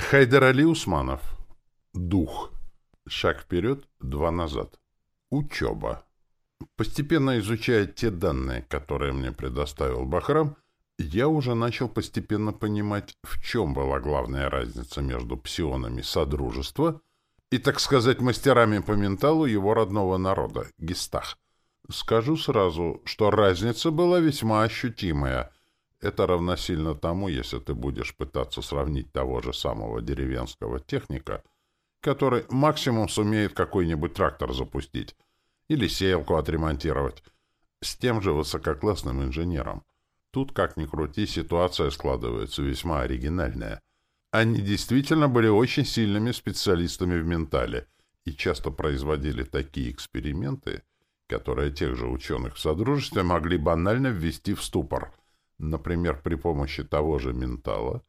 Хайдар Али Усманов. Дух. Шаг вперед, два назад. Учеба. Постепенно изучая те данные, которые мне предоставил Бахрам, я уже начал постепенно понимать, в чем была главная разница между псионами Содружества и, так сказать, мастерами по менталу его родного народа, Гестах. Скажу сразу, что разница была весьма ощутимая — это равносильно тому, если ты будешь пытаться сравнить того же самого деревенского техника, который максимум сумеет какой-нибудь трактор запустить или сеялку отремонтировать, с тем же высококлассным инженером. Тут, как ни крути, ситуация складывается весьма оригинальная. Они действительно были очень сильными специалистами в ментале и часто производили такие эксперименты, которые тех же ученых в Содружестве могли банально ввести в ступор — например, при помощи того же ментала,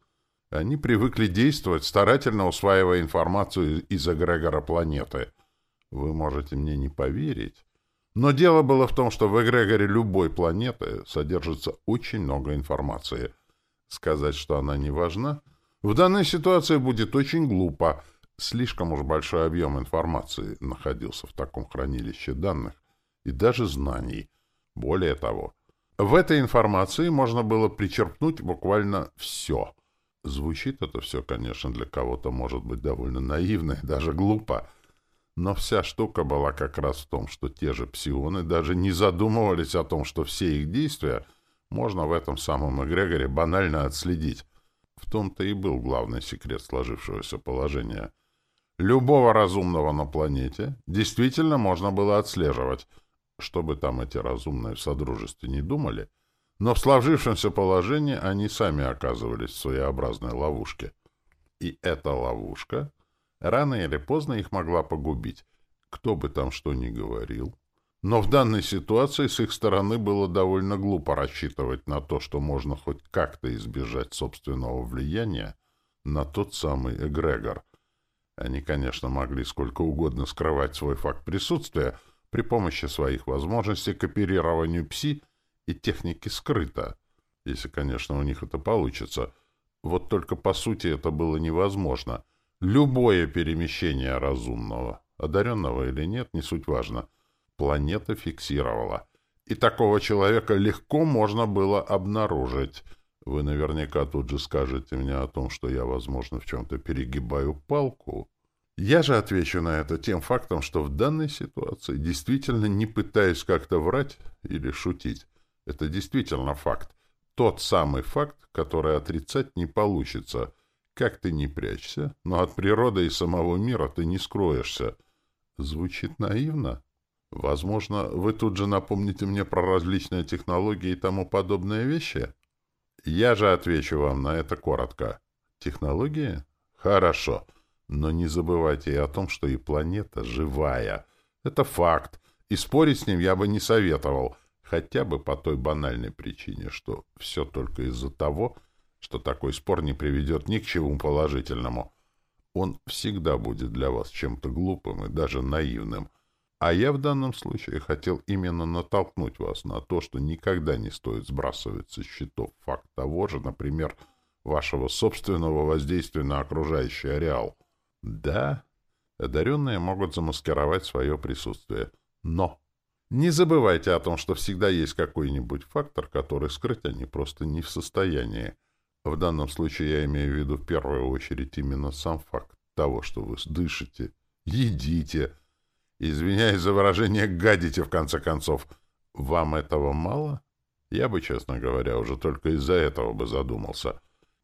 они привыкли действовать, старательно усваивая информацию из эгрегора планеты. Вы можете мне не поверить, но дело было в том, что в эгрегоре любой планеты содержится очень много информации. Сказать, что она не важна, в данной ситуации будет очень глупо. Слишком уж большой объем информации находился в таком хранилище данных и даже знаний. Более того, в этой информации можно было причерпнуть буквально все. Звучит это все, конечно, для кого-то может быть довольно наивно и даже глупо. Но вся штука была как раз в том, что те же псионы даже не задумывались о том, что все их действия можно в этом самом эгрегоре банально отследить. В том-то и был главный секрет сложившегося положения. Любого разумного на планете действительно можно было отслеживать — что бы там эти разумные в Содружестве не думали, но в сложившемся положении они сами оказывались в своеобразной ловушке. И эта ловушка рано или поздно их могла погубить, кто бы там что ни говорил. Но в данной ситуации с их стороны было довольно глупо рассчитывать на то, что можно хоть как-то избежать собственного влияния на тот самый эгрегор. Они, конечно, могли сколько угодно скрывать свой факт присутствия, при помощи своих возможностей к оперированию ПСИ и техники скрыто, если, конечно, у них это получится. Вот только по сути это было невозможно. Любое перемещение разумного, одаренного или нет, не суть важно, планета фиксировала. И такого человека легко можно было обнаружить. Вы наверняка тут же скажете мне о том, что я, возможно, в чем-то перегибаю палку. Я же отвечу на это тем фактом, что в данной ситуации действительно не пытаюсь как-то врать или шутить. Это действительно факт. Тот самый факт, который отрицать не получится. Как ты не прячься, но от природы и самого мира ты не скроешься. Звучит наивно? Возможно, вы тут же напомните мне про различные технологии и тому подобные вещи? Я же отвечу вам на это коротко. Технологии? Хорошо. Хорошо. Но не забывайте и о том, что и планета живая. Это факт, и спорить с ним я бы не советовал, хотя бы по той банальной причине, что все только из-за того, что такой спор не приведет ни к чему положительному. Он всегда будет для вас чем-то глупым и даже наивным. А я в данном случае хотел именно натолкнуть вас на то, что никогда не стоит сбрасывать со счетов факт того же, например, вашего собственного воздействия на окружающий ареал. Да, одаренные могут замаскировать свое присутствие. Но не забывайте о том, что всегда есть какой-нибудь фактор, который скрыть они просто не в состоянии. В данном случае я имею в виду в первую очередь именно сам факт того, что вы дышите, едите. Извиняюсь за выражение, гадите, в конце концов. Вам этого мало? Я бы, честно говоря, уже только из-за этого бы задумался.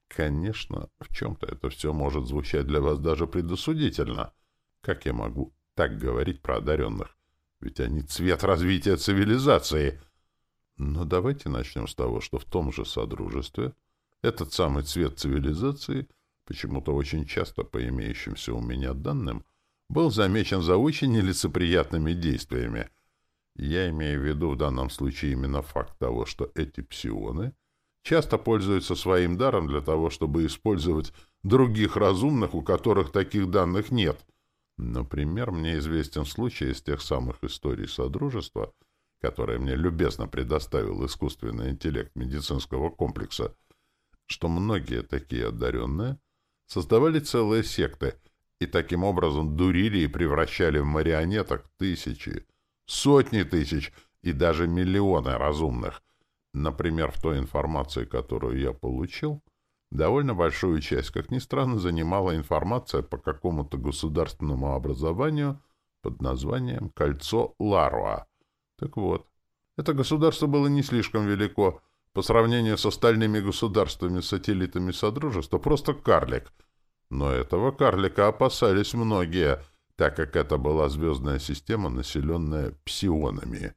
Конечно, в чем-то это все может звучать для вас даже предосудительно. Как я могу так говорить про одаренных? Ведь они цвет развития цивилизации. Но давайте начнем с того, что в том же Содружестве этот самый цвет цивилизации, почему-то очень часто по имеющимся у меня данным, был замечен за очень нелицеприятными действиями. Я имею в виду в данном случае именно факт того, что эти псионы — часто пользуются своим даром для того, чтобы использовать других разумных, у которых таких данных нет. Например, мне известен случай из тех самых историй Содружества, которые мне любезно предоставил искусственный интеллект медицинского комплекса, что многие такие одаренные создавали целые секты и таким образом дурили и превращали в марионеток тысячи, сотни тысяч и даже миллионы разумных. Например, в той информации, которую я получил, довольно большую часть, как ни странно, занимала информация по какому-то государственному образованию под названием «Кольцо Ларуа». Так вот, это государство было не слишком велико, по сравнению с остальными государствами-сателлитами Содружества, просто карлик. Но этого карлика опасались многие, так как это была звездная система, населенная псионами.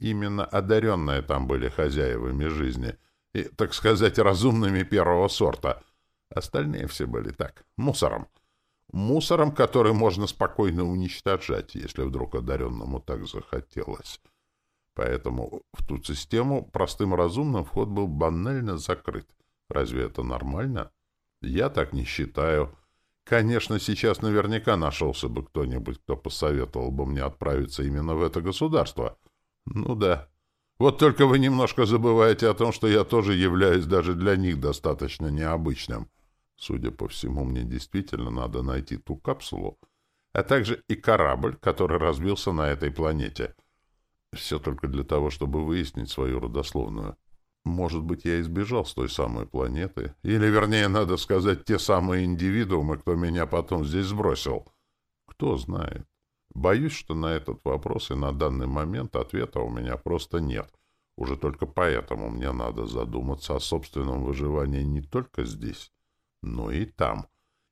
Именно одаренные там были хозяевами жизни и, так сказать, разумными первого сорта. Остальные все были так, мусором. Мусором, который можно спокойно уничтожать, если вдруг одаренному так захотелось. Поэтому в ту систему простым разумным вход был банально закрыт. Разве это нормально? Я так не считаю. Конечно, сейчас наверняка нашелся бы кто-нибудь, кто посоветовал бы мне отправиться именно в это государство. Ну да. Вот только вы немножко забываете о том, что я тоже являюсь даже для них достаточно необычным. Судя по всему, мне действительно надо найти ту капсулу, а также и корабль, который разбился на этой планете — все только для того, чтобы выяснить свою родословную. Может быть, я избежал с той самой планеты. Или, вернее, надо сказать, те самые индивидуумы, кто меня потом здесь сбросил. Кто знает. Боюсь, что на этот вопрос и на данный момент ответа у меня просто нет. Уже только поэтому мне надо задуматься о собственном выживании не только здесь, но и там.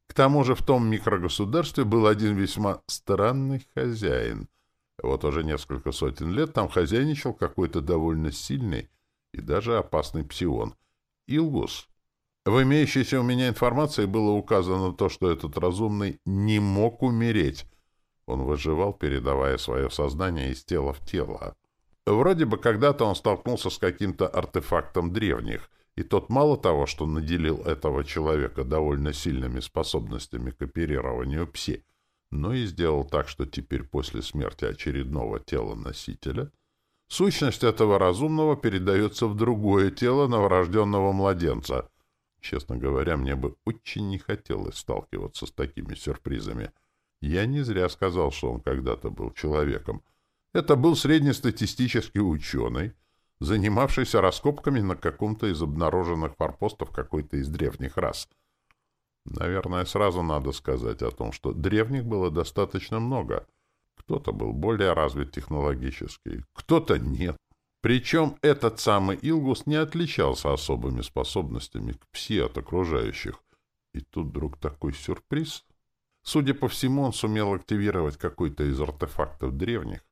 К тому же в том микрогосударстве был один весьма странный хозяин — вот уже несколько сотен лет там хозяйничал какой-то довольно сильный и даже опасный псион. Илгус. В имеющейся у меня информации было указано то, что этот разумный не мог умереть. Он выживал, передавая свое сознание из тела в тело. Вроде бы когда-то он столкнулся с каким-то артефактом древних, и тот мало того, что наделил этого человека довольно сильными способностями к оперированию пси, но и сделал так, что теперь после смерти очередного тела носителя сущность этого разумного передается в другое тело новорожденного младенца. Честно говоря, мне бы очень не хотелось сталкиваться с такими сюрпризами. Я не зря сказал, что он когда-то был человеком. Это был среднестатистический ученый, занимавшийся раскопками на каком-то из обнаруженных форпостов какой-то из древних рас — Наверное, сразу надо сказать о том, что древних было достаточно много. Кто-то был более развит технологически, кто-то нет. Причем этот самый Илгус не отличался особыми способностями к пси от окружающих. И тут вдруг такой сюрприз. Судя по всему, он сумел активировать какой-то из артефактов древних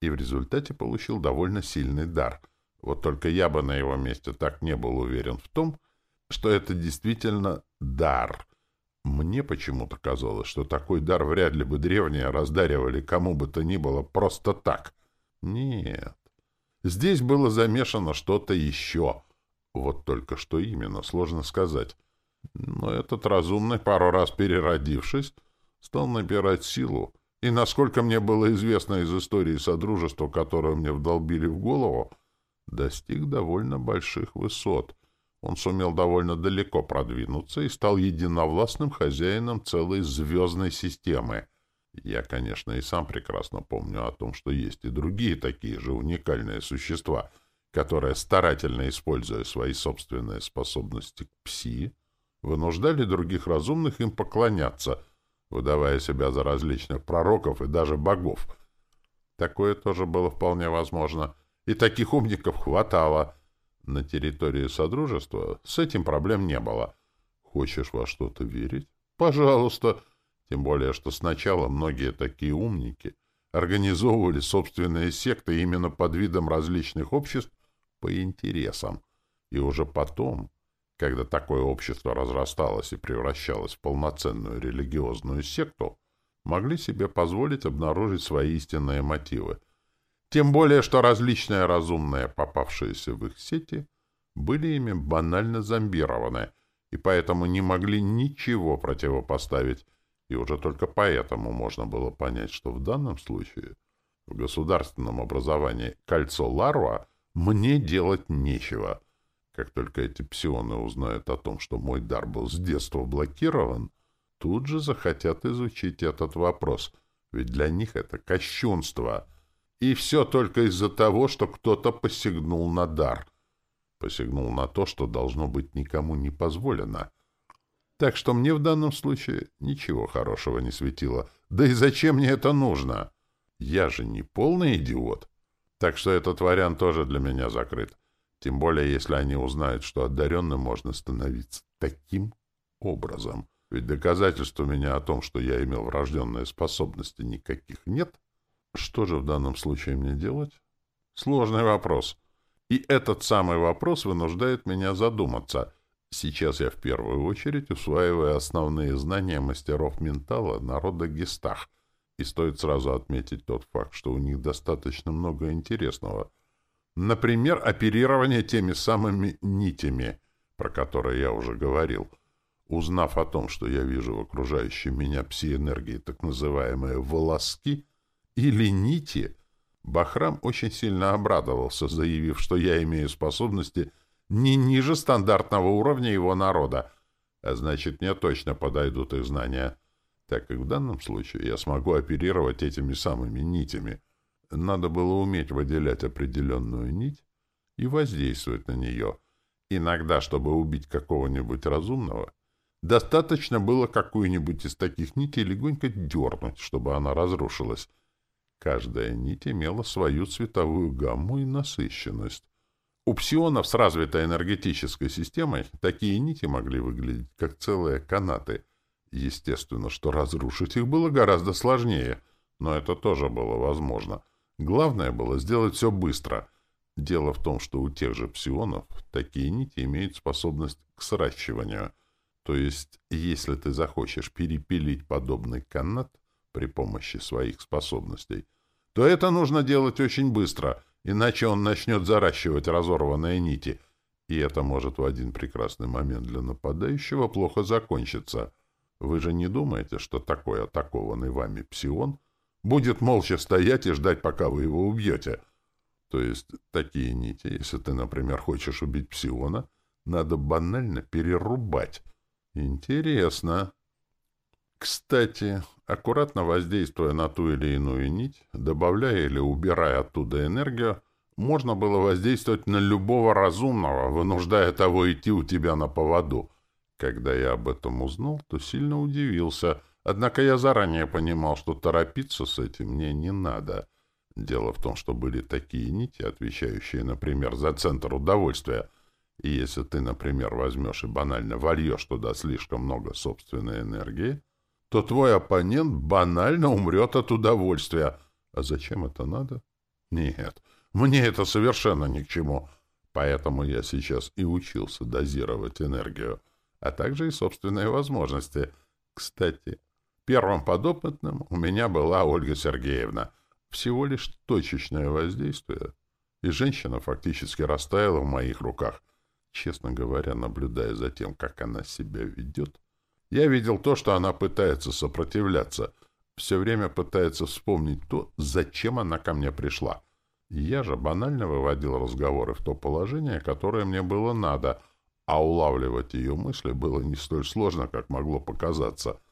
и в результате получил довольно сильный дар. Вот только я бы на его месте так не был уверен в том, что это действительно дар — мне почему-то казалось, что такой дар вряд ли бы древние раздаривали кому бы то ни было просто так. Нет. Здесь было замешано что-то еще. Вот только что именно, сложно сказать. Но этот разумный, пару раз переродившись, стал набирать силу, и, насколько мне было известно из истории Содружества, которую мне вдолбили в голову, достиг довольно больших высот — он сумел довольно далеко продвинуться и стал единовластным хозяином целой звездной системы. Я, конечно, и сам прекрасно помню о том, что есть и другие такие же уникальные существа, которые, старательно используя свои собственные способности к пси, вынуждали других разумных им поклоняться, выдавая себя за различных пророков и даже богов. Такое тоже было вполне возможно, и таких умников хватало — на территории Содружества с этим проблем не было. Хочешь во что-то верить? Пожалуйста. Тем более, что сначала многие такие умники организовывали собственные секты именно под видом различных обществ по интересам. И уже потом, когда такое общество разрасталось и превращалось в полноценную религиозную секту, могли себе позволить обнаружить свои истинные мотивы — тем более, что различные разумные, попавшиеся в их сети, были ими банально зомбированы, и поэтому не могли ничего противопоставить, и уже только поэтому можно было понять, что в данном случае в государственном образовании «Кольцо Ларуа» мне делать нечего. Как только эти псионы узнают о том, что мой дар был с детства блокирован, тут же захотят изучить этот вопрос, ведь для них это кощунство. И все только из-за того, что кто-то посягнул на дар. Посягнул на то, что должно быть никому не позволено. Так что мне в данном случае ничего хорошего не светило. Да и зачем мне это нужно? Я же не полный идиот. Так что этот вариант тоже для меня закрыт. Тем более, если они узнают, что одаренным можно становиться таким образом. Ведь доказательств у меня о том, что я имел врожденные способности, никаких нет. Что же в данном случае мне делать? Сложный вопрос. И этот самый вопрос вынуждает меня задуматься. Сейчас я в первую очередь усваиваю основные знания мастеров ментала народа Гестах. И стоит сразу отметить тот факт, что у них достаточно много интересного — Например, оперирование теми самыми нитями, про которые я уже говорил. Узнав о том, что я вижу в окружающей меня пси-энергии так называемые «волоски» или «нити», Бахрам очень сильно обрадовался, заявив, что я имею способности не ниже стандартного уровня его народа, а значит, мне точно подойдут их знания, так как в данном случае я смогу оперировать этими самыми нитями — надо было уметь выделять определенную нить и воздействовать на нее. Иногда, чтобы убить какого-нибудь разумного, достаточно было какую-нибудь из таких нитей легонько дернуть, чтобы она разрушилась. Каждая нить имела свою цветовую гамму и насыщенность. У псионов с развитой энергетической системой такие нити могли выглядеть как целые канаты. Естественно, что разрушить их было гораздо сложнее, но это тоже было возможно — Главное было сделать все быстро. Дело в том, что у тех же псионов такие нити имеют способность к сращиванию. То есть, если ты захочешь перепилить подобный канат при помощи своих способностей, то это нужно делать очень быстро, иначе он начнет заращивать разорванные нити, и это может в один прекрасный момент для нападающего плохо закончиться. Вы же не думаете, что такой атакованный вами псион — будет молча стоять и ждать, пока вы его убьете. То есть такие нити, если ты, например, хочешь убить псиона, надо банально перерубать. Интересно. Кстати, аккуратно воздействуя на ту или иную нить, добавляя или убирая оттуда энергию, можно было воздействовать на любого разумного, вынуждая того идти у тебя на поводу. Когда я об этом узнал, то сильно удивился — Однако я заранее понимал, что торопиться с этим мне не надо. Дело в том, что были такие нити, отвечающие, например, за центр удовольствия. И если ты, например, возьмешь и банально вольешь туда слишком много собственной энергии, то твой оппонент банально умрет от удовольствия. А зачем это надо? Нет, мне это совершенно ни к чему. Поэтому я сейчас и учился дозировать энергию, а также и собственные возможности. Кстати, Первым подопытным у меня была Ольга Сергеевна. Всего лишь точечное воздействие, и женщина фактически растаяла в моих руках. Честно говоря, наблюдая за тем, как она себя ведет, я видел то, что она пытается сопротивляться, все время пытается вспомнить то, зачем она ко мне пришла. Я же банально выводил разговоры в то положение, которое мне было надо, а улавливать ее мысли было не столь сложно, как могло показаться —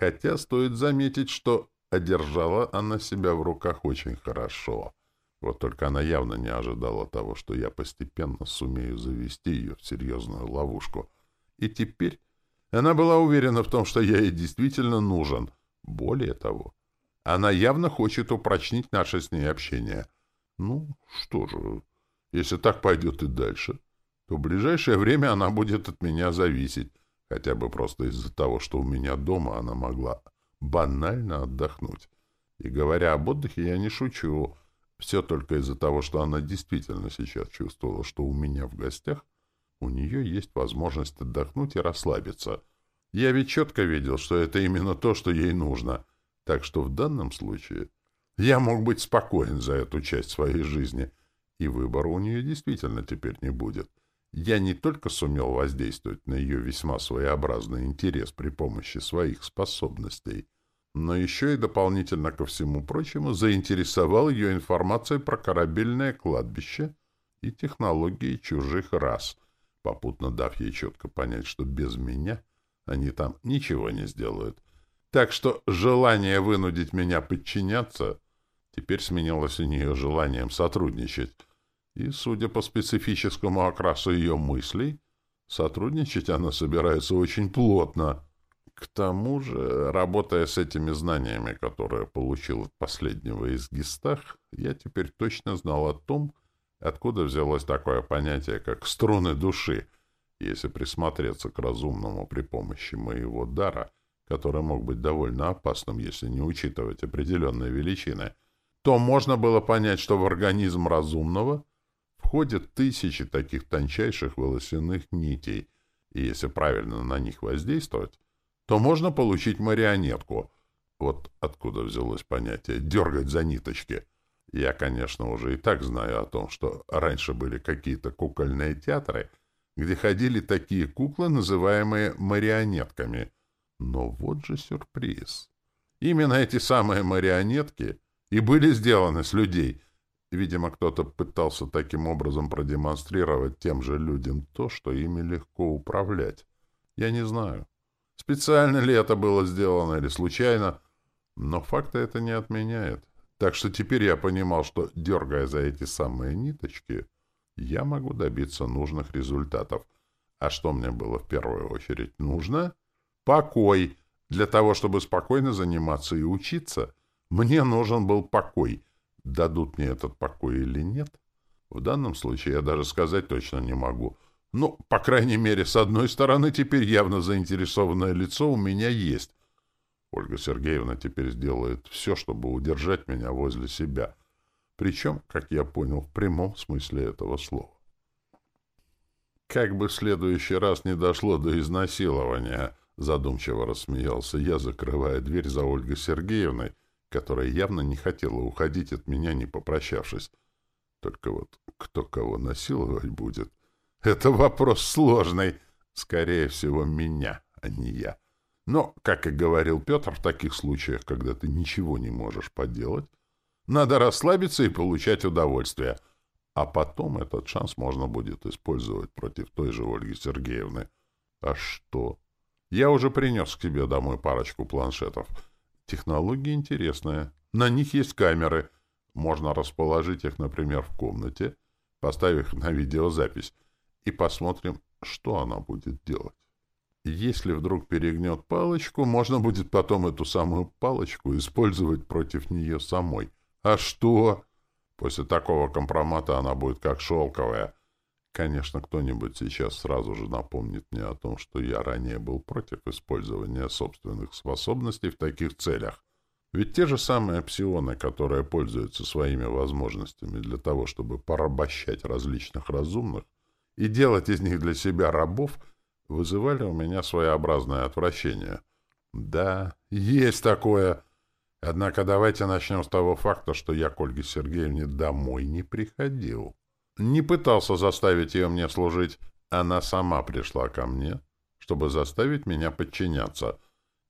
Хотя стоит заметить, что одержала она себя в руках очень хорошо. Вот только она явно не ожидала того, что я постепенно сумею завести ее в серьезную ловушку. И теперь она была уверена в том, что я ей действительно нужен. Более того, она явно хочет упрочнить наше с ней общение. Ну, что же, если так пойдет и дальше, то в ближайшее время она будет от меня зависеть. Хотя бы просто из-за того, что у меня дома она могла банально отдохнуть. И говоря об отдыхе, я не шучу. Все только из-за того, что она действительно сейчас чувствовала, что у меня в гостях у нее есть возможность отдохнуть и расслабиться. Я ведь четко видел, что это именно то, что ей нужно. Так что в данном случае я мог быть спокоен за эту часть своей жизни, и выбора у нее действительно теперь не будет. Я не только сумел воздействовать на ее весьма своеобразный интерес при помощи своих способностей, но еще и дополнительно ко всему прочему заинтересовал ее информацией про корабельное кладбище и технологии чужих рас, попутно дав ей четко понять, что без меня Они там ничего не сделают. Так что желание вынудить меня подчиняться теперь сменилось у нее желанием сотрудничать. И, судя по специфическому окрасу ее мыслей, сотрудничать она собирается очень плотно. К тому же, работая с этими знаниями, которые получил от последнего из гистах, я теперь точно знал о том, откуда взялось такое понятие, как «струны души», если присмотреться к разумному при помощи моего дара, который мог быть довольно опасным, если не учитывать определенные величины, то можно было понять, что в организм разумного входят тысячи таких тончайших волосяных нитей, и если правильно на них воздействовать, то можно получить марионетку. Вот откуда взялось понятие «дергать за ниточки». Я, конечно, уже и так знаю о том, что раньше были какие-то кукольные театры — где ходили такие куклы, называемые марионетками. Но вот же сюрприз. Именно эти самые марионетки и были сделаны с людей. Видимо, кто-то пытался таким образом продемонстрировать тем же людям то, что ими легко управлять. Я не знаю, специально ли это было сделано или случайно, но факта это не отменяет. Так что теперь я понимал, что, дергая за эти самые ниточки, я могу добиться нужных результатов. А что мне было в первую очередь нужно? Покой. Для того, чтобы спокойно заниматься и учиться, мне нужен был покой. Дадут мне этот покой или нет? В данном случае я даже сказать точно не могу. Ну, по крайней мере, с одной стороны, теперь явно заинтересованное лицо у меня есть. Ольга Сергеевна теперь сделает все, чтобы удержать меня возле себя. Причем, как я понял, в прямом смысле этого слова. Как бы в следующий раз не дошло до изнасилования, задумчиво рассмеялся я, закрывая дверь за Ольгой Сергеевной, которая явно не хотела уходить от меня, не попрощавшись. Только вот кто кого насиловать будет, это вопрос сложный. Скорее всего, меня, а не я. Но, как и говорил Петр, в таких случаях, когда ты ничего не можешь поделать, надо расслабиться и получать удовольствие. А потом этот шанс можно будет использовать против той же Ольги Сергеевны. А что? Я уже принес к себе домой парочку планшетов. Технологии интересные. На них есть камеры. Можно расположить их, например, в комнате, поставив на видеозапись, и посмотрим, что она будет делать. Если вдруг перегнет палочку, можно будет потом эту самую палочку использовать против нее самой — а что? После такого компромата она будет как шелковая. Конечно, кто-нибудь сейчас сразу же напомнит мне о том, что я ранее был против использования собственных способностей в таких целях. Ведь те же самые псионы, которые пользуются своими возможностями для того, чтобы порабощать различных разумных и делать из них для себя рабов, вызывали у меня своеобразное отвращение. Да, есть такое... Однако давайте начнем с того факта, что я к Ольге Сергеевне домой не приходил. Не пытался заставить ее мне служить. Она сама пришла ко мне, чтобы заставить меня подчиняться.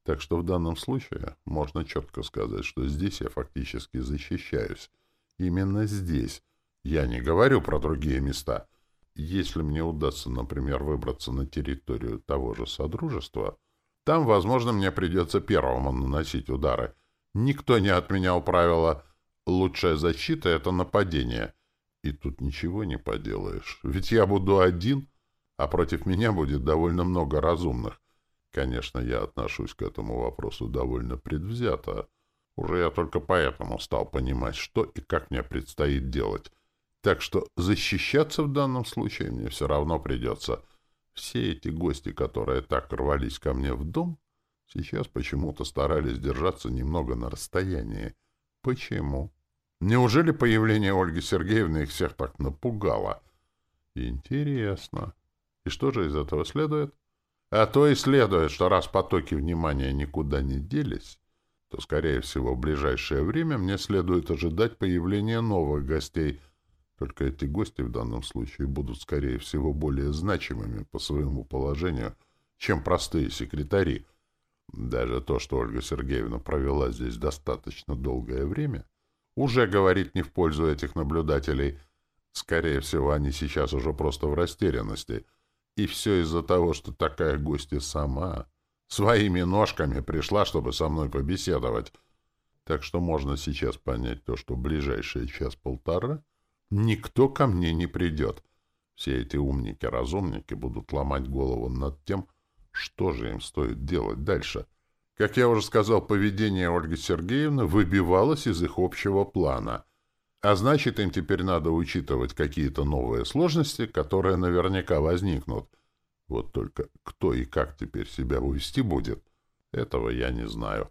Так что в данном случае можно четко сказать, что здесь я фактически защищаюсь. Именно здесь. Я не говорю про другие места. Если мне удастся, например, выбраться на территорию того же Содружества, там, возможно, мне придется первому наносить удары — Никто не отменял правила «лучшая защита — это нападение». И тут ничего не поделаешь. Ведь я буду один, а против меня будет довольно много разумных. Конечно, я отношусь к этому вопросу довольно предвзято. Уже я только поэтому стал понимать, что и как мне предстоит делать. Так что защищаться в данном случае мне все равно придется. Все эти гости, которые так рвались ко мне в дом, Сейчас почему-то старались держаться немного на расстоянии. Почему? Неужели появление Ольги Сергеевны их всех так напугало? Интересно. И что же из этого следует? А то и следует, что раз потоки внимания никуда не делись, то, скорее всего, в ближайшее время мне следует ожидать появления новых гостей. Только эти гости в данном случае будут, скорее всего, более значимыми по своему положению, чем простые секретари — даже то, что Ольга Сергеевна провела здесь достаточно долгое время, уже говорит не в пользу этих наблюдателей. Скорее всего, они сейчас уже просто в растерянности. И все из-за того, что такая гостья сама Своими ножками пришла, чтобы со мной побеседовать. Так что можно сейчас понять то, что ближайшие час-полтора никто ко мне не придет. Все эти умники-разумники будут ломать голову над тем, что же им стоит делать дальше. Как я уже сказал, поведение Ольги Сергеевны выбивалось из их общего плана. А значит, им теперь надо учитывать какие-то новые сложности, которые наверняка возникнут. Вот только кто и как теперь себя увести будет, этого я не знаю.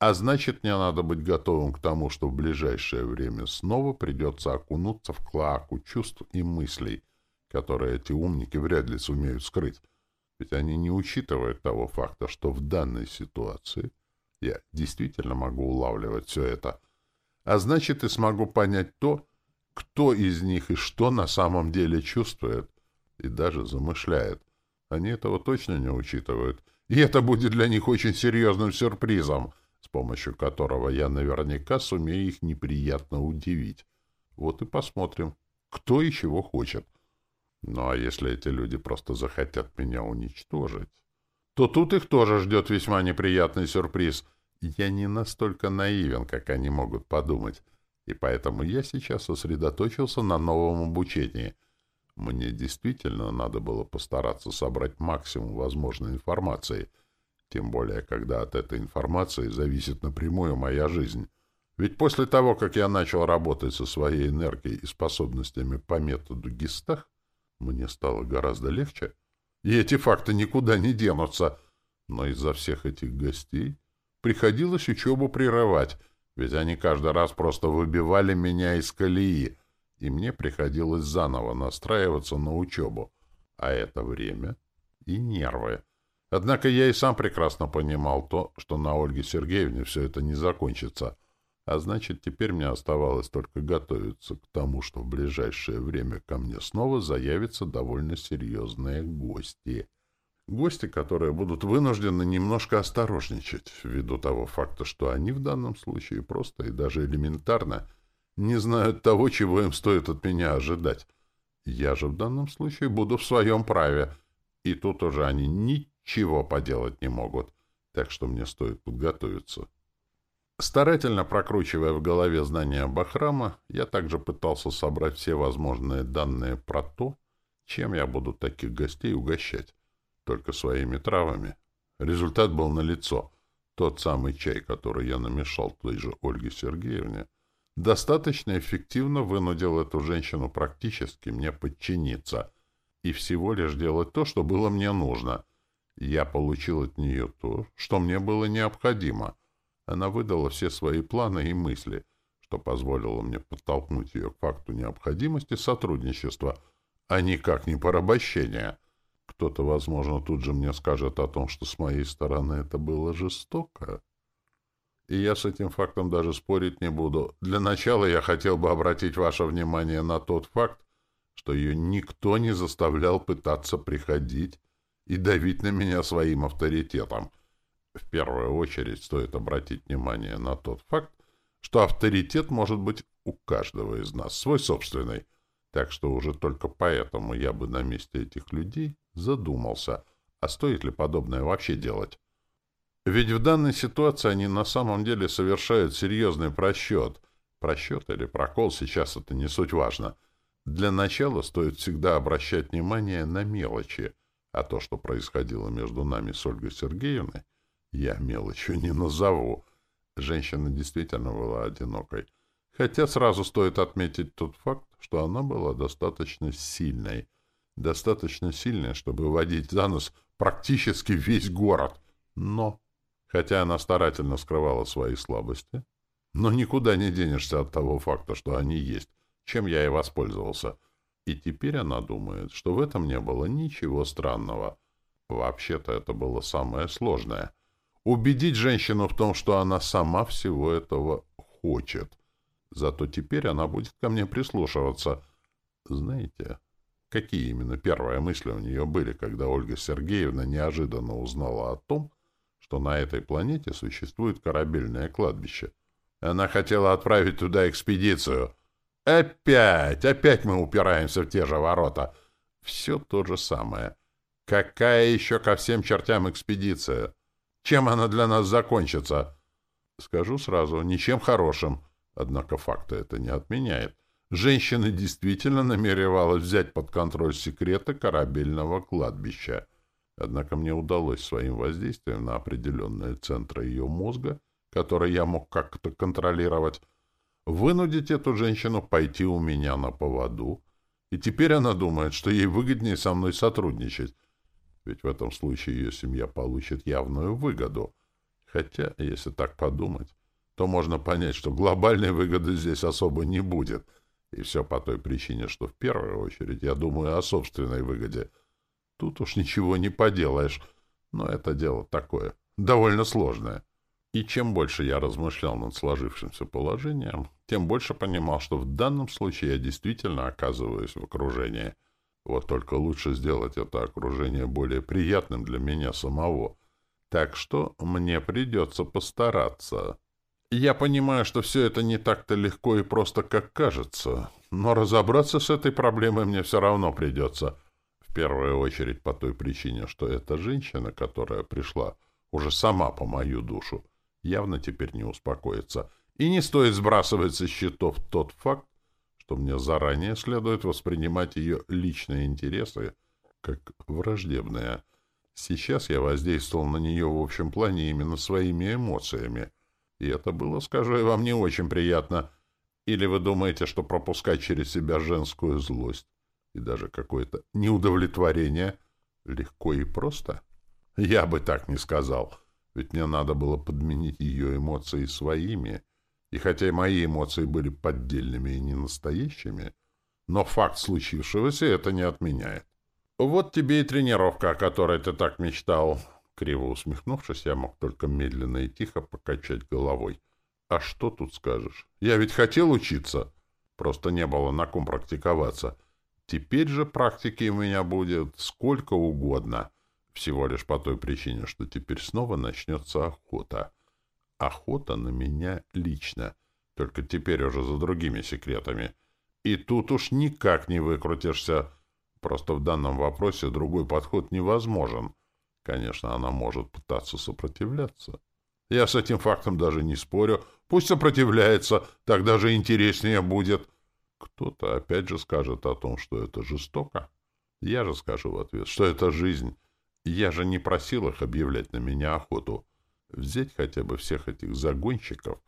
А значит, мне надо быть готовым к тому, что в ближайшее время снова придется окунуться в клоаку чувств и мыслей, которые эти умники вряд ли сумеют скрыть. Ведь они не учитывают того факта, что в данной ситуации я действительно могу улавливать все это. А значит, и смогу понять то, кто из них и что на самом деле чувствует и даже замышляет. Они этого точно не учитывают. И это будет для них очень серьезным сюрпризом, с помощью которого я наверняка сумею их неприятно удивить. Вот и посмотрим, кто и чего хочет. Ну а если эти люди просто захотят меня уничтожить, то тут их тоже ждет весьма неприятный сюрприз. Я не настолько наивен, как они могут подумать, и поэтому я сейчас сосредоточился на новом обучении — мне действительно надо было постараться собрать максимум возможной информации, тем более, когда от этой информации зависит напрямую моя жизнь. Ведь после того, как я начал работать со своей энергией и способностями по методу Гистах, мне стало гораздо легче. И эти факты никуда не денутся. Но из-за всех этих гостей приходилось учебу прерывать, ведь они каждый раз просто выбивали меня из колеи — и мне приходилось заново настраиваться на учебу, а это время и нервы. Однако я и сам прекрасно понимал то, что на Ольге Сергеевне все это не закончится, а значит, теперь мне оставалось только готовиться к тому, что в ближайшее время ко мне снова заявятся довольно серьезные гости. Гости, которые будут вынуждены немножко осторожничать, ввиду того факта, что они в данном случае просто и даже элементарно — не знают того, чего им стоит от меня ожидать. Я же в данном случае буду в своем праве, и тут уже они ничего поделать не могут, так что мне стоит подготовиться. Старательно прокручивая в голове знания Бахрама, я также пытался собрать все возможные данные про то, чем я буду таких гостей угощать, только своими травами. Результат был налицо. Тот самый чай, который я намешал той же Ольге Сергеевне, достаточно эффективно вынудил эту женщину практически мне подчиниться и всего лишь делать то, что было мне нужно. Я получил от нее то, что мне было необходимо. Она выдала все свои планы и мысли, что позволило мне подтолкнуть ее к факту необходимости сотрудничества, а никак не порабощения. Кто-то, возможно, тут же мне скажет о том, что с моей стороны это было жестоко. И я с этим фактом даже спорить не буду. Для начала я хотел бы обратить ваше внимание на тот факт, что ее никто не заставлял пытаться приходить и давить на меня своим авторитетом. В первую очередь стоит обратить внимание на тот факт, что авторитет может быть у каждого из нас свой собственный. Так что уже только поэтому я бы на месте этих людей задумался, а стоит ли подобное вообще делать. Ведь в данной ситуации они на самом деле совершают серьезный просчет. Просчет или прокол, сейчас это не суть важно. Для начала стоит всегда обращать внимание на мелочи, а то, что происходило между нами с Ольгой Сергеевной, я мелочью не назову. Женщина действительно была одинокой. Хотя сразу стоит отметить тот факт, что она была достаточно сильной. Достаточно сильной, чтобы водить за нос практически весь город. Но хотя она старательно скрывала свои слабости. Но никуда не денешься от того факта, что они есть, чем я и воспользовался. И теперь она думает, что в этом не было ничего странного. Вообще-то это было самое сложное. Убедить женщину в том, что она сама всего этого хочет. Зато теперь она будет ко мне прислушиваться. Знаете, какие именно первые мысли у нее были, когда Ольга Сергеевна неожиданно узнала о том, что на этой планете существует корабельное кладбище. Она хотела отправить туда экспедицию. Опять, опять мы упираемся в те же ворота. Все то же самое. Какая еще ко всем чертям экспедиция? Чем она для нас закончится? Скажу сразу, ничем хорошим. Однако факта это не отменяет. Женщина действительно намеревалась взять под контроль секреты корабельного кладбища. Однако мне удалось своим воздействием на определенные центры ее мозга, которые я мог как-то контролировать, вынудить эту женщину пойти у меня на поводу. И теперь она думает, что ей выгоднее со мной сотрудничать, ведь в этом случае ее семья получит явную выгоду. Хотя, если так подумать, то можно понять, что глобальной выгоды здесь особо не будет. И все по той причине, что в первую очередь я думаю о собственной выгоде. Тут уж ничего не поделаешь. Но это дело такое, довольно сложное. И чем больше я размышлял над сложившимся положением, тем больше понимал, что в данном случае я действительно оказываюсь в окружении. Вот только лучше сделать это окружение более приятным для меня самого. Так что мне придется постараться. Я понимаю, что все это не так-то легко и просто, как кажется, но разобраться с этой проблемой мне все равно придется. В первую очередь по той причине, что эта женщина, которая пришла уже сама по мою душу, явно теперь не успокоится. И не стоит сбрасывать со счетов тот факт, что мне заранее следует воспринимать ее личные интересы как враждебные. Сейчас я воздействовал на нее в общем плане именно своими эмоциями. И это было, скажу я вам, не очень приятно. Или вы думаете, что пропускать через себя женскую злость и даже какое-то неудовлетворение легко и просто? Я бы так не сказал. Ведь мне надо было подменить ее эмоции своими. И хотя мои эмоции были поддельными и ненастоящими, но факт случившегося это не отменяет. «Вот тебе и тренировка, о которой ты так мечтал». Криво усмехнувшись, я мог только медленно и тихо покачать головой. «А что тут скажешь? Я ведь хотел учиться. Просто не было на ком практиковаться. Теперь же практики у меня будет сколько угодно». Всего лишь по той причине, что теперь снова начнется охота. Охота на меня лично, только теперь уже за другими секретами. И тут уж никак не выкрутишься. Просто в данном вопросе другой подход невозможен. Конечно, она может пытаться сопротивляться. Я с этим фактом даже не спорю. Пусть сопротивляется, так даже интереснее будет. Кто-то опять же скажет о том, что это жестоко. Я же скажу в ответ, что это жизнь. Я же не просил их объявлять на меня охоту. Взять хотя бы всех этих загонщиков,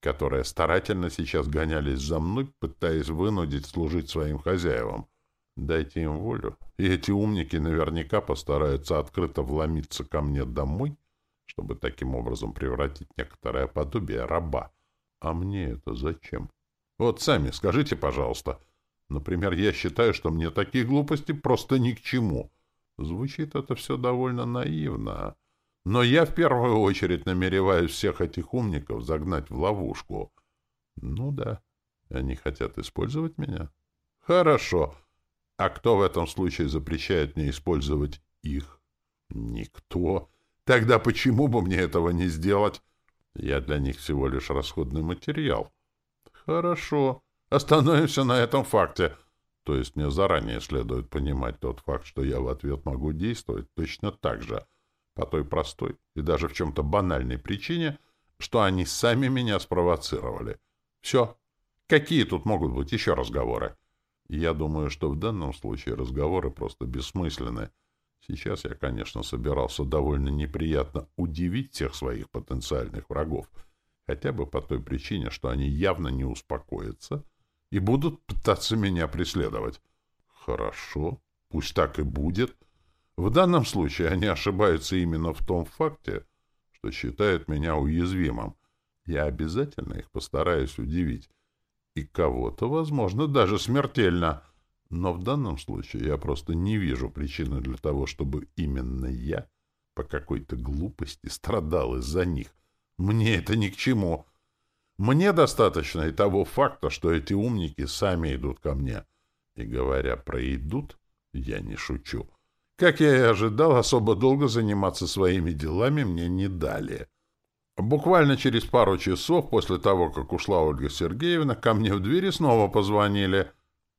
которые старательно сейчас гонялись за мной, пытаясь вынудить служить своим хозяевам. Дайте им волю, и эти умники наверняка постараются открыто вломиться ко мне домой, чтобы таким образом превратить некоторое подобие раба. А мне это зачем? Вот сами скажите, пожалуйста. Например, я считаю, что мне такие глупости просто ни к чему — Звучит это все довольно наивно. Но я в первую очередь намереваюсь всех этих умников загнать в ловушку. Ну да, они хотят использовать меня. Хорошо. А кто в этом случае запрещает мне использовать их? Никто. Тогда почему бы мне этого не сделать? Я для них всего лишь расходный материал. Хорошо. Остановимся на этом факте. То есть мне заранее следует понимать тот факт, что я в ответ могу действовать точно так же, по той простой и даже в чем-то банальной причине, что они сами меня спровоцировали. Все. Какие тут могут быть еще разговоры? Я думаю, что в данном случае разговоры просто бессмысленны. Сейчас я, конечно, собирался довольно неприятно удивить всех своих потенциальных врагов, хотя бы по той причине, что они явно не успокоятся — и будут пытаться меня преследовать. Хорошо, пусть так и будет. В данном случае они ошибаются именно в том факте, что считают меня уязвимым. Я обязательно их постараюсь удивить. И кого-то, возможно, даже смертельно. Но в данном случае я просто не вижу причины для того, чтобы именно я по какой-то глупости страдал из-за них. Мне это ни к чему. Мне достаточно и того факта, что эти умники сами идут ко мне. И говоря про «идут», я не шучу. Как я и ожидал, особо долго заниматься своими делами мне не дали. Буквально через пару часов после того, как ушла Ольга Сергеевна, ко мне в двери снова позвонили.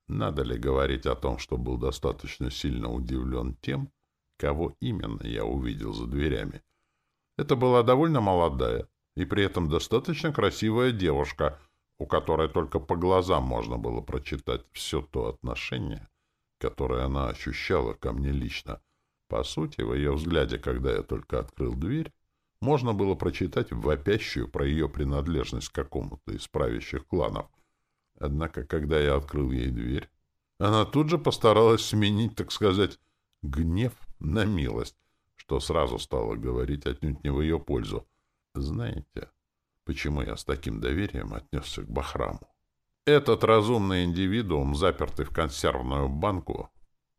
Надо ли говорить о том, что был достаточно сильно удивлен тем, кого именно я увидел за дверями? Это была довольно молодая и при этом достаточно красивая девушка, у которой только по глазам можно было прочитать все то отношение, которое она ощущала ко мне лично. По сути, в ее взгляде, когда я только открыл дверь, можно было прочитать вопящую про ее принадлежность к какому-то из правящих кланов. Однако, когда я открыл ей дверь, она тут же постаралась сменить, так сказать, гнев на милость, что сразу стало говорить отнюдь не в ее пользу. Знаете, почему я с таким доверием отнесся к Бахраму? Этот разумный индивидуум, запертый в консервную банку,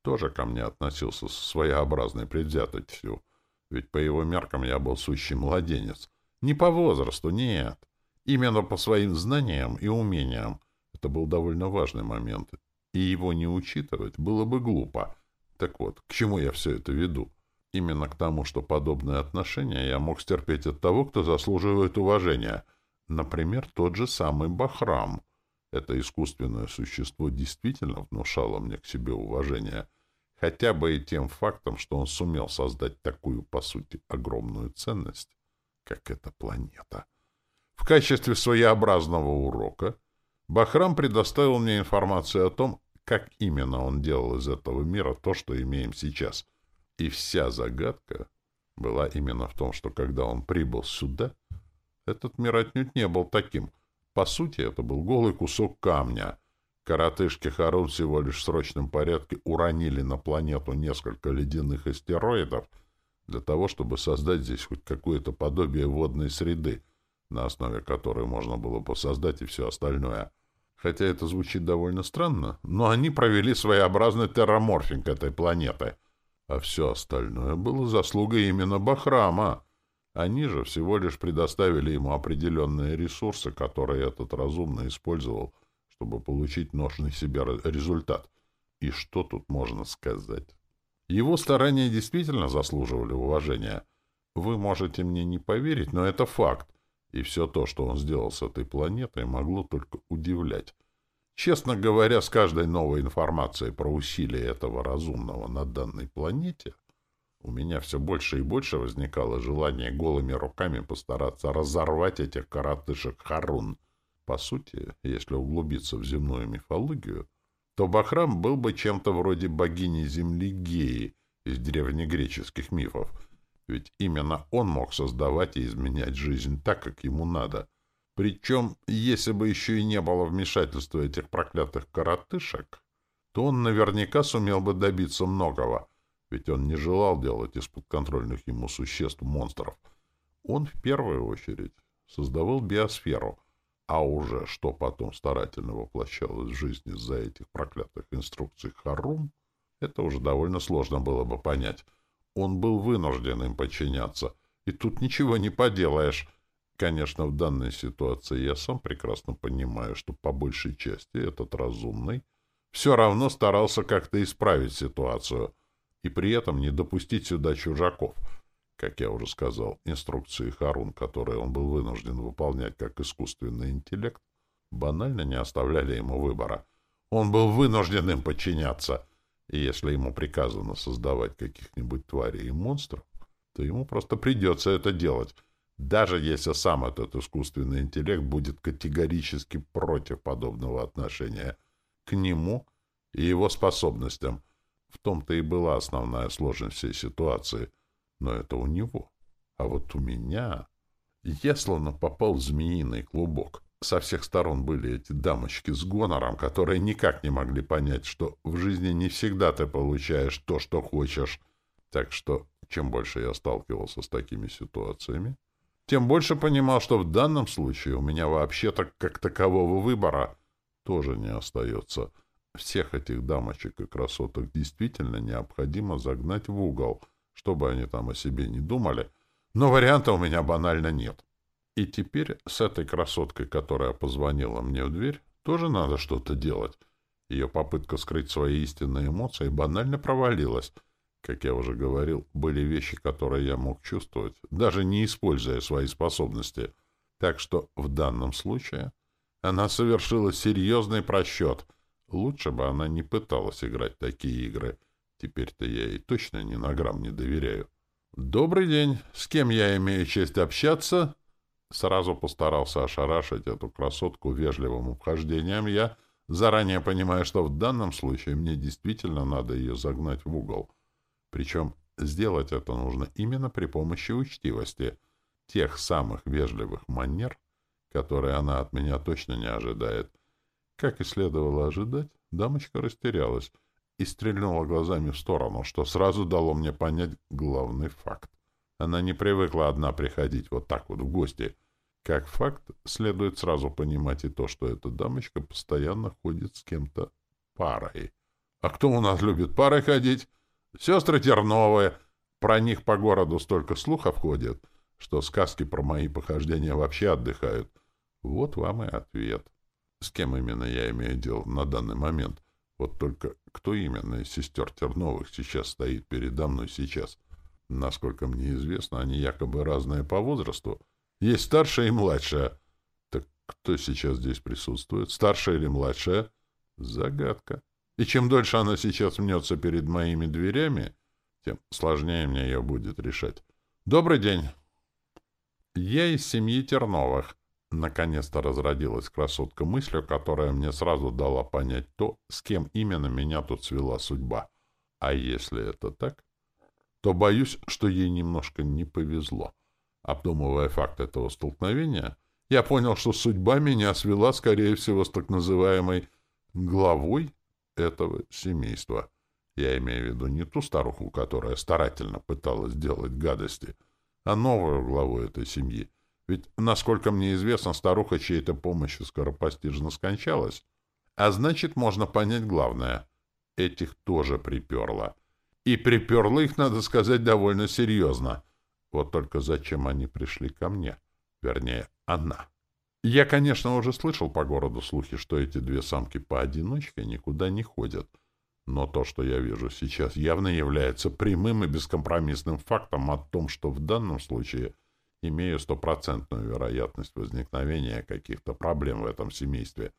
тоже ко мне относился с своеобразной предвзятостью, ведь по его меркам я был сущий младенец. Не по возрасту, нет. Именно по своим знаниям и умениям. Это был довольно важный момент. И его не учитывать было бы глупо. Так вот, к чему я все это веду? Именно к тому, что подобное отношение я мог стерпеть от того, кто заслуживает уважения. Например, тот же самый Бахрам. Это искусственное существо действительно внушало мне к себе уважение. Хотя бы и тем фактом, что он сумел создать такую, по сути, огромную ценность, как эта планета. В качестве своеобразного урока Бахрам предоставил мне информацию о том, как именно он делал из этого мира то, что имеем сейчас — и вся загадка была именно в том, что когда он прибыл сюда, этот мир отнюдь не был таким. По сути, это был голый кусок камня. Коротышки Харун всего лишь в срочном порядке уронили на планету несколько ледяных астероидов для того, чтобы создать здесь хоть какое-то подобие водной среды, на основе которой можно было бы создать и все остальное. Хотя это звучит довольно странно, но они провели своеобразный терраморфинг этой планеты — а все остальное было заслугой именно Бахрама. Они же всего лишь предоставили ему определенные ресурсы, которые этот разумно использовал, чтобы получить нужный себе результат. И что тут можно сказать? Его старания действительно заслуживали уважения. Вы можете мне не поверить, но это факт. И все то, что он сделал с этой планетой, могло только удивлять. Честно говоря, с каждой новой информацией про усилия этого разумного на данной планете у меня все больше и больше возникало желание голыми руками постараться разорвать этих коротышек Харун. По сути, если углубиться в земную мифологию, то Бахрам был бы чем-то вроде богини земли Геи из древнегреческих мифов, ведь именно он мог создавать и изменять жизнь так, как ему надо — причем, если бы еще и не было вмешательства этих проклятых коротышек, то он наверняка сумел бы добиться многого, ведь он не желал делать из подконтрольных ему существ монстров. Он в первую очередь создавал биосферу, а уже что потом старательно воплощалось в жизнь из-за этих проклятых инструкций Харум, это уже довольно сложно было бы понять. Он был вынужден им подчиняться, и тут ничего не поделаешь — Конечно, в данной ситуации я сам прекрасно понимаю, что по большей части этот разумный все равно старался как-то исправить ситуацию и при этом не допустить сюда чужаков. Как я уже сказал, инструкции Харун, которые он был вынужден выполнять как искусственный интеллект, банально не оставляли ему выбора. Он был вынужден им подчиняться, и если ему приказано создавать каких-нибудь тварей и монстров, то ему просто придется это делать — даже если сам этот искусственный интеллект будет категорически против подобного отношения к нему и его способностям. В том-то и была основная сложность всей ситуации. Но это у него. А вот у меня... Я словно попал в змеиный клубок. Со всех сторон были эти дамочки с гонором, которые никак не могли понять, что в жизни не всегда ты получаешь то, что хочешь. Так что, чем больше я сталкивался с такими ситуациями, тем больше понимал, что в данном случае у меня вообще-то как такового выбора тоже не остается. Всех этих дамочек и красоток действительно необходимо загнать в угол, чтобы они там о себе не думали, но варианта у меня банально нет. И теперь с этой красоткой, которая позвонила мне в дверь, тоже надо что-то делать. Ее попытка скрыть свои истинные эмоции банально провалилась — как я уже говорил, были вещи, которые я мог чувствовать, даже не используя свои способности. Так что в данном случае она совершила серьезный просчет. Лучше бы она не пыталась играть такие игры. Теперь-то я ей точно ни на грамм не доверяю. «Добрый день. С кем я имею честь общаться?» Сразу постарался ошарашить эту красотку вежливым обхождением я, заранее понимая, что в данном случае мне действительно надо ее загнать в угол. Причем сделать это нужно именно при помощи учтивости, тех самых вежливых манер, которые она от меня точно не ожидает. Как и следовало ожидать, дамочка растерялась и стрельнула глазами в сторону, что сразу дало мне понять главный факт. Она не привыкла одна приходить вот так вот в гости. Как факт, следует сразу понимать и то, что эта дамочка постоянно ходит с кем-то парой. А кто у нас любит парой ходить? Сестры Терновые. Про них по городу столько слухов ходит, что сказки про мои похождения вообще отдыхают. Вот вам и ответ. С кем именно я имею дело на данный момент? Вот только кто именно из сестер Терновых сейчас стоит передо мной сейчас? Насколько мне известно, они якобы разные по возрасту. Есть старшая и младшая. Так кто сейчас здесь присутствует? Старшая или младшая? Загадка. И чем дольше она сейчас мнется перед моими дверями, тем сложнее мне ее будет решать. Добрый день. Я из семьи Терновых. Наконец-то разродилась красотка мыслью, которая мне сразу дала понять то, с кем именно меня тут свела судьба. А если это так, то боюсь, что ей немножко не повезло. Обдумывая факт этого столкновения, я понял, что судьба меня свела, скорее всего, с так называемой главой этого семейства. Я имею в виду не ту старуху, которая старательно пыталась делать гадости, а новую главу этой семьи — ведь, насколько мне известно, старуха чьей-то помощью скоропостижно скончалась. А значит, можно понять главное. Этих тоже приперло. И приперло их, надо сказать, довольно серьезно. Вот только зачем они пришли ко мне? Вернее, она. Я, конечно, уже слышал по городу слухи, что эти две самки поодиночке никуда не ходят. Но то, что я вижу сейчас, явно является прямым и бескомпромиссным фактом о том, что в данном случае имею стопроцентную вероятность возникновения каких-то проблем в этом семействе.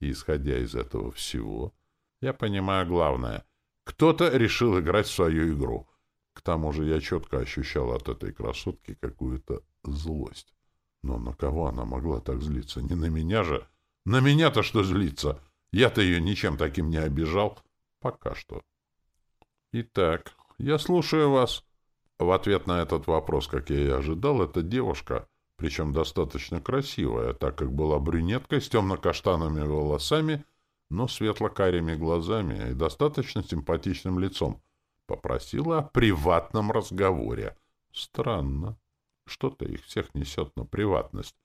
И, исходя из этого всего, я понимаю главное. Кто-то решил играть в свою игру. К тому же я четко ощущал от этой красотки какую-то злость. Но на кого она могла так злиться? Не на меня же. На меня-то что злиться? Я-то ее ничем таким не обижал. Пока что. Итак, я слушаю вас. В ответ на этот вопрос, как я и ожидал, эта девушка, причем достаточно красивая, так как была брюнеткой с темно-каштанными волосами, но светло-карими глазами и достаточно симпатичным лицом, попросила о приватном разговоре. Странно. Что-то их всех несет на приватность.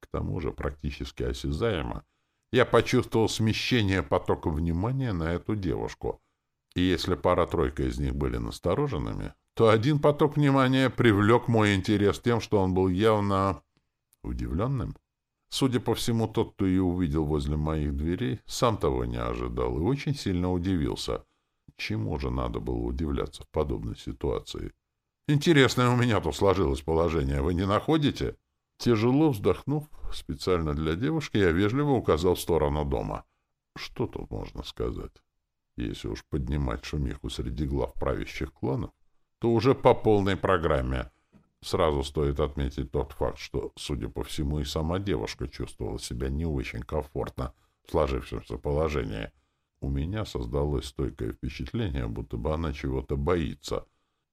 К тому же практически осязаемо. Я почувствовал смещение потока внимания на эту девушку. И если пара-тройка из них были настороженными, то один поток внимания привлек мой интерес тем, что он был явно удивленным. Судя по всему, тот, кто ее увидел возле моих дверей, сам того не ожидал и очень сильно удивился. Чему же надо было удивляться в подобной ситуации? Интересное у меня тут сложилось положение, вы не находите? Тяжело вздохнув, специально для девушки, я вежливо указал в сторону дома. Что тут можно сказать? Если уж поднимать шумиху среди глав правящих кланов, то уже по полной программе. Сразу стоит отметить тот факт, что, судя по всему, и сама девушка чувствовала себя не очень комфортно в сложившемся положении. У меня создалось стойкое впечатление, будто бы она чего-то боится.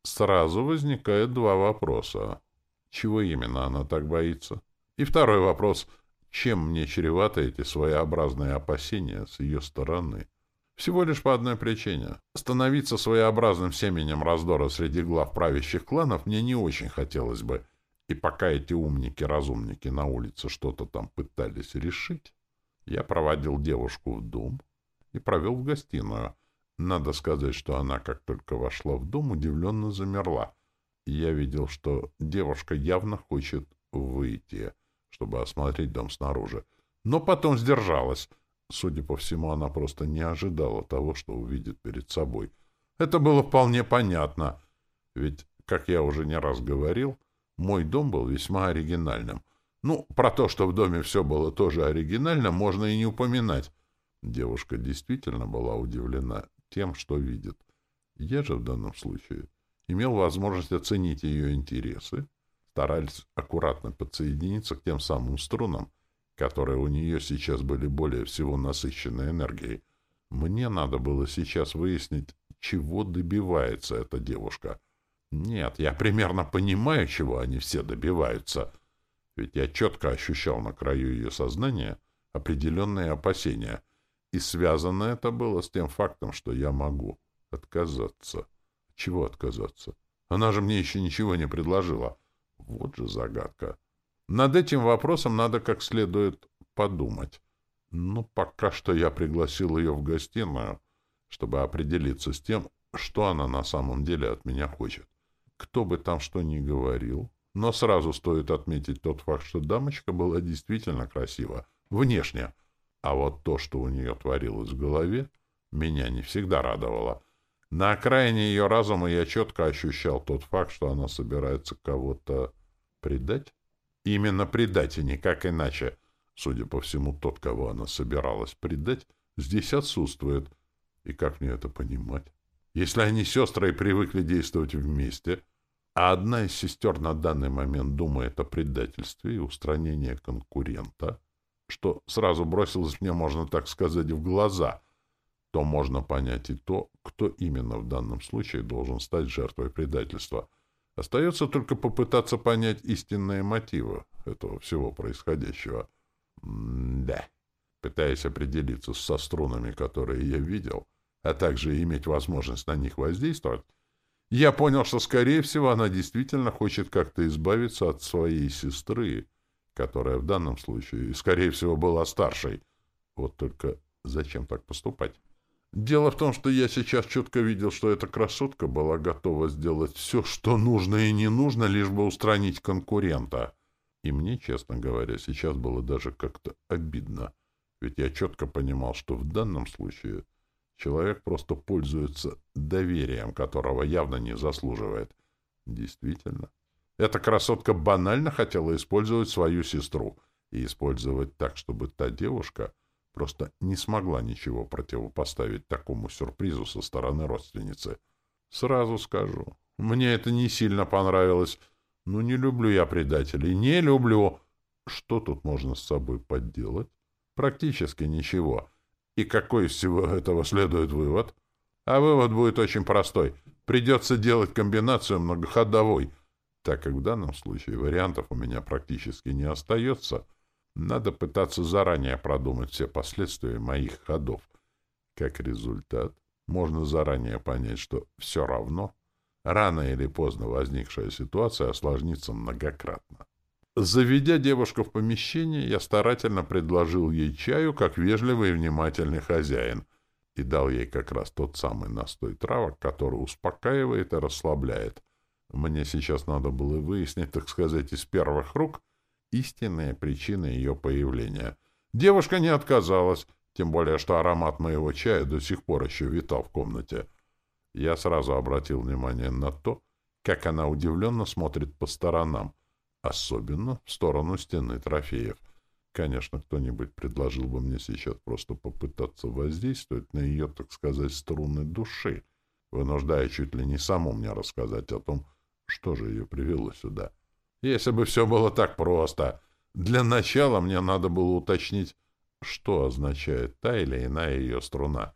Сразу возникает два вопроса. Чего именно она так боится? И второй вопрос. Чем мне чреваты эти своеобразные опасения с ее стороны? Всего лишь по одной причине. Становиться своеобразным семенем раздора среди глав правящих кланов мне не очень хотелось бы. И пока эти умники-разумники на улице что-то там пытались решить, я проводил девушку в дом и провел в гостиную. Надо сказать, что она, как только вошла в дом, удивленно замерла. Я видел, что девушка явно хочет выйти, чтобы осмотреть дом снаружи. Но потом сдержалась — Судя по всему, она просто не ожидала того, что увидит перед собой. Это было вполне понятно, ведь, как я уже не раз говорил, мой дом был весьма оригинальным. Ну, про то, что в доме все было тоже оригинально, можно и не упоминать. Девушка действительно была удивлена тем, что видит. Я же в данном случае имел возможность оценить ее интересы, старались аккуратно подсоединиться к тем самым струнам, которые у нее сейчас были более всего насыщены энергией. Мне надо было сейчас выяснить, чего добивается эта девушка. Нет, я примерно понимаю, чего они все добиваются. Ведь я четко ощущал на краю ее сознания определенные опасения. И связано это было с тем фактом, что я могу отказаться. Чего отказаться? Она же мне еще ничего не предложила. Вот же загадка. Над этим вопросом надо как следует подумать. Ну, пока что я пригласил ее в гостиную, чтобы определиться с тем, что она на самом деле от меня хочет. Кто бы там что ни говорил, но сразу стоит отметить тот факт, что дамочка была действительно красива, внешне. А вот то, что у нее творилось в голове, меня не всегда радовало. На окраине ее разума я четко ощущал тот факт, что она собирается кого-то предать. Именно предать, и никак иначе. Судя по всему, тот, кого она собиралась предать, здесь отсутствует. И как мне это понимать? Если они сестры и привыкли действовать вместе, а одна из сестер на данный момент думает о предательстве и устранении конкурента, что сразу бросилось мне, можно так сказать, в глаза, то можно понять и то, кто именно в данном случае должен стать жертвой предательства — Остается только попытаться понять истинные мотивы этого всего происходящего. М да. Пытаясь определиться со струнами, которые я видел, а также иметь возможность на них воздействовать, я понял, что, скорее всего, она действительно хочет как-то избавиться от своей сестры, которая в данном случае, скорее всего, была старшей. Вот только зачем так поступать? Дело в том, что я сейчас четко видел, что эта красотка была готова сделать все, что нужно и не нужно, лишь бы устранить конкурента. И мне, честно говоря, сейчас было даже как-то обидно. Ведь я четко понимал, что в данном случае человек просто пользуется доверием, которого явно не заслуживает. Действительно. Эта красотка банально хотела использовать свою сестру. И использовать так, чтобы та девушка просто не смогла ничего противопоставить такому сюрпризу со стороны родственницы. Сразу скажу, мне это не сильно понравилось. Ну, не люблю я предателей, не люблю. Что тут можно с собой подделать? Практически ничего. И какой из всего этого следует вывод? А вывод будет очень простой. Придется делать комбинацию многоходовой, так как в данном случае вариантов у меня практически не остается — надо пытаться заранее продумать все последствия моих ходов. Как результат, можно заранее понять, что все равно рано или поздно возникшая ситуация осложнится многократно. Заведя девушку в помещение, я старательно предложил ей чаю, как вежливый и внимательный хозяин, и дал ей как раз тот самый настой травок, который успокаивает и расслабляет. Мне сейчас надо было выяснить, так сказать, из первых рук — истинные причины ее появления. Девушка не отказалась, тем более что аромат моего чая до сих пор еще витал в комнате. Я сразу обратил внимание на то, как она удивленно смотрит по сторонам, особенно в сторону стены трофеев. Конечно, кто-нибудь предложил бы мне сейчас просто попытаться воздействовать на ее, так сказать, струны души, вынуждая чуть ли не саму мне рассказать о том, что же ее привело сюда. — если бы все было так просто. Для начала мне надо было уточнить, что означает та или иная ее струна.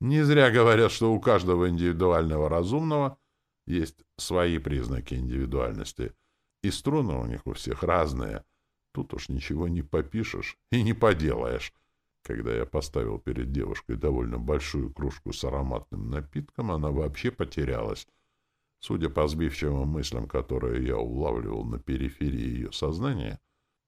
Не зря говорят, что у каждого индивидуального разумного есть свои признаки индивидуальности, и струны у них у всех разные. Тут уж ничего не попишешь и не поделаешь. Когда я поставил перед девушкой довольно большую кружку с ароматным напитком, она вообще потерялась — Судя по сбивчивым мыслям, которые я улавливал на периферии ее сознания,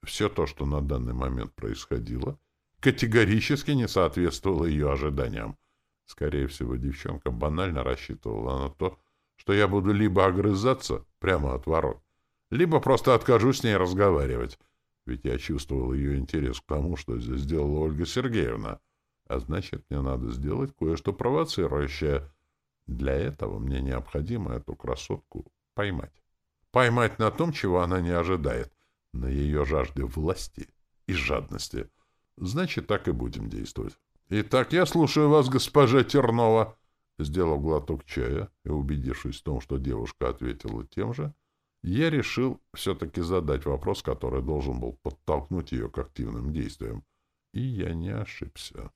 все то, что на данный момент происходило, категорически не соответствовало ее ожиданиям. Скорее всего, девчонка банально рассчитывала на то, что я буду либо огрызаться прямо от ворот, либо просто откажусь с ней разговаривать, ведь я чувствовал ее интерес к тому, что здесь сделала Ольга Сергеевна, а значит, мне надо сделать кое-что провоцирующее — для этого мне необходимо эту красотку поймать. Поймать на том, чего она не ожидает, на ее жажде власти и жадности. Значит, так и будем действовать. Итак, я слушаю вас, госпожа Тернова. Сделав глоток чая и убедившись в том, что девушка ответила тем же, я решил все-таки задать вопрос, который должен был подтолкнуть ее к активным действиям. И я не ошибся.